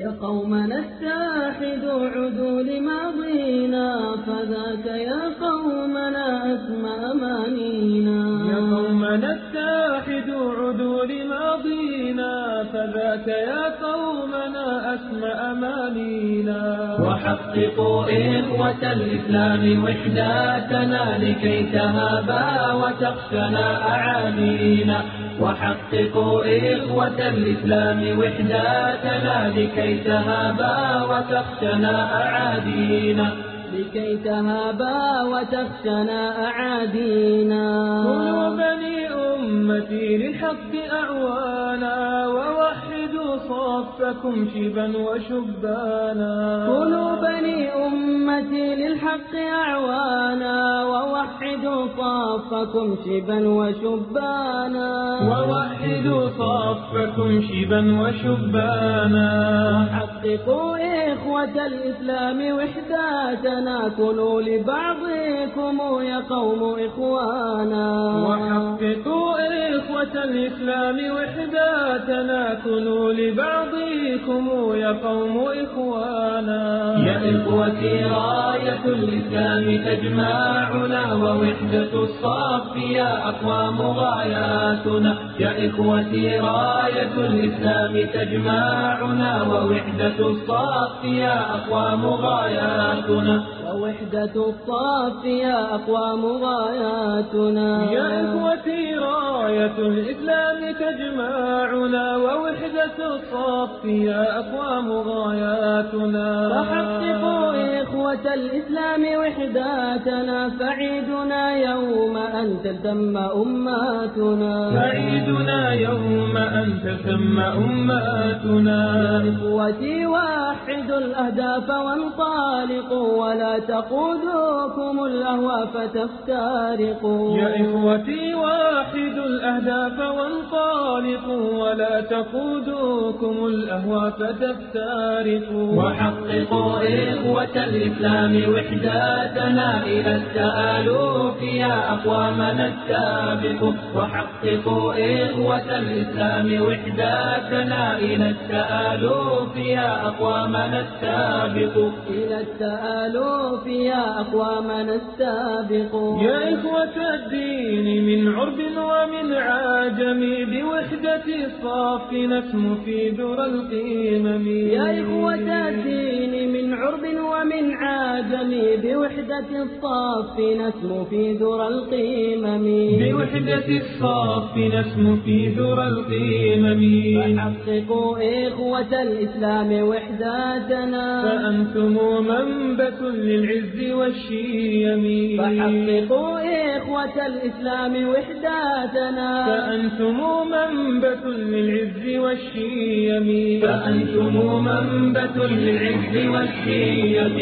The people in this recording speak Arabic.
يا قومنا استاحدوا عدول ماضينا فذاك يا قومنا ثبات يا قومنا أسمى أمانينا وحققوا إخوة الإسلام وحداتنا لكي تهابا وتخشنا أعانينا وحققوا إخوة الإسلام وحداتنا لكي تهابا وتخشنا أعادينا لكي تهابا وتخشنا أعادينا كل بني أمتي للحق أعوانا. صفكم شبا وشبانا. كلوا بني أمتي للحق أعوانا ووحدوا صفكم شبا وشبانا. ووحدوا صفكم شبا وشبانا. وحققوا إخوة الإسلام وحداتنا. كلوا لبعضكم يا قوم إخوانا. وحققوا إخوة الإسلام وحداتنا. كونوا لبعض بكم يا قوم إخوانا. يا إخوتي راية الإسلام تجمعنا ووحدة الصف يا أقوام غاياتنا. يا إخوتي راية الإسلام تجمعنا ووحدة الصف يا أقوام غاياتنا. ووحدة الصف يا أقوام غاياتنا. يا إخوتي راية الإسلام تجمعنا ووحدة الصف يا أقوام غاياتنا. فحققوا الإسلام وحداتنا فعيدنا يوم أن تتم أماتنا. فعيدنا يوم أن تتم أماتنا. يا إخوتي وحدوا الأهداف وانطلقوا ولا تقودوكم الأهوى فتفترقوا يا إخوتي وحدوا الأهداف وانطلقوا ولا تقودوكم الأهوى فتفترقوا وحققوا إخوة الإسلام. الإسلام وحداتنا إلى التآلوف يا أقوامنا السابقوا وحققوا إخوة الإسلام وحداتنا إلى التآلوف يا أقوامنا السابقوا إلى التآلوف يا أقوامنا السابقوا يا إخوة الدين من عرب ومن عجم بوحدة صافنا نسم في درى القمم يا إخوة الدين من العجم بوحدة الصاف نسم في ذرى القمم. بوحدة الصاف نسم في ذرى القمم. فحققوا إخوة الإسلام وحداتنا. فأنتم منبت للعز والشيم. فحققوا إخوة الإسلام وحداتنا. فأنتم منبت للعز والشيم. فأنتم منبت للعز والشيم.